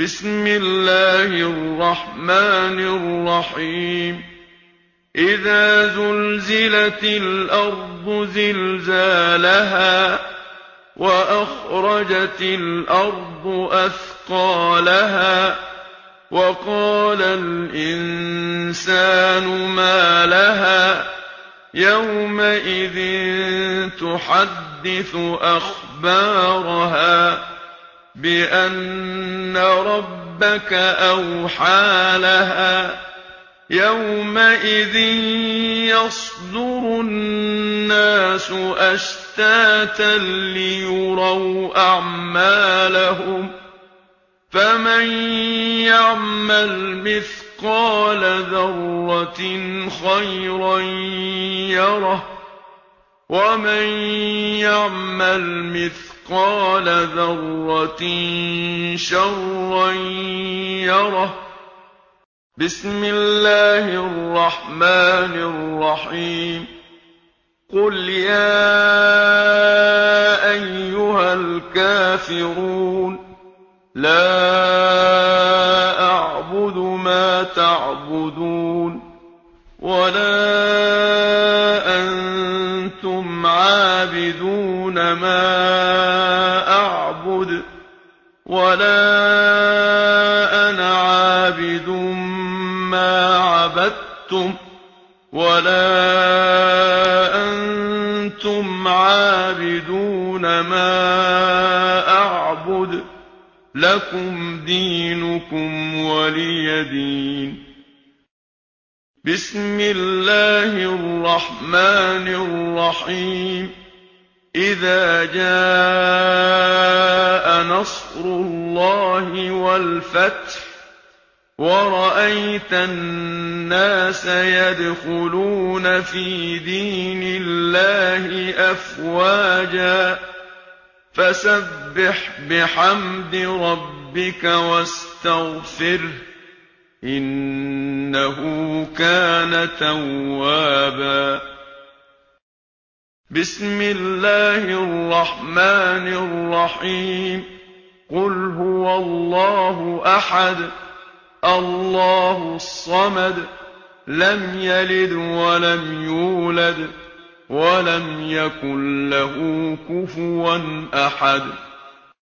بِسْمِ اللَّهِ الرَّحْمَٰنِ الرَّحِيمِ. إِذَا زُلْزِلَتِ الْأَرْضُ زِلْزَالَهَا وَأَخْرَجَتِ الْأَرْضُ أَثْقَالَهَا وَقَالَ الْإِنسَانُ مَا لَهَا يَوْمَئِذٍ تُحَدِّثُ أَخْبَارَهَا بِأَنَّ رَبَّكَ أَوْحَىٰ لَهَا يَوْمَئِذٍ يَصْدُرُ النَّاسُ أَشْتَاتًا لِّيُرَوْا أَعْمَالَهُمْ ۚ فَمَن يَعْمَلْ مِثْقَالَ ذَرَّةٍ خَيْرًا يَرَهُ وَمَن يَعْمَلْ مِثْقَالَ ذَرَّةٍ شَرًّا يَرَهُ بِسْمِ اللَّهِ الرَّحْمَٰنِ الرَّحِيمِ قُلْ يَا أَيُّهَا الْكَافِرُونَ لَا أَعْبُدُ مَا تَعْبُدُونَ وَلَا عَابِدُونَ مَا أَعْبُدُ وَلَا أَنَا عَابِدٌ مَّا عَبَدتُّمْ وَلَا أَنتُمْ عَابِدُونَ مَا أَعْبُدُ ۖ لَكُمْ دِينُكُمْ وَلِيَ دِينِ. بِسْمِ اللَّهِ الرَّحْمَٰنِ الرَّحِيمِ. إِذَا جَاءَ نَصْرُ اللَّهِ وَالْفَتْحُ وَرَأَيْتَ النَّاسَ يَدْخُلُونَ فِي دِينِ اللَّهِ أَفْوَاجًا فَسَبِّحْ بِحَمْدِ رَبِّكَ وَاسْتَغْفِرْهُ ۚ إِنَّهُ كَانَ تَوَّابًا بِسْمِ اللَّهِ الرَّحْمَٰنِ الرَّحِيمِ. قُلْ هُوَ اللَّهُ أَحَدٌ اللَّهُ الصَّمَدُ لَمْ يَلِدْ وَلَمْ يُولَدْ وَلَمْ يَكُن لَّهُ كُفُوًا أَحَدٌ.